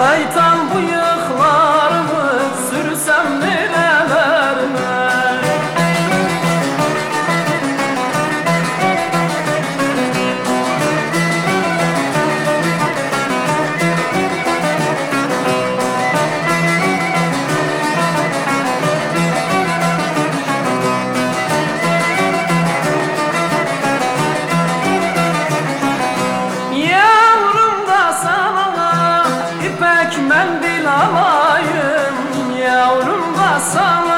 可在 yavrum basamam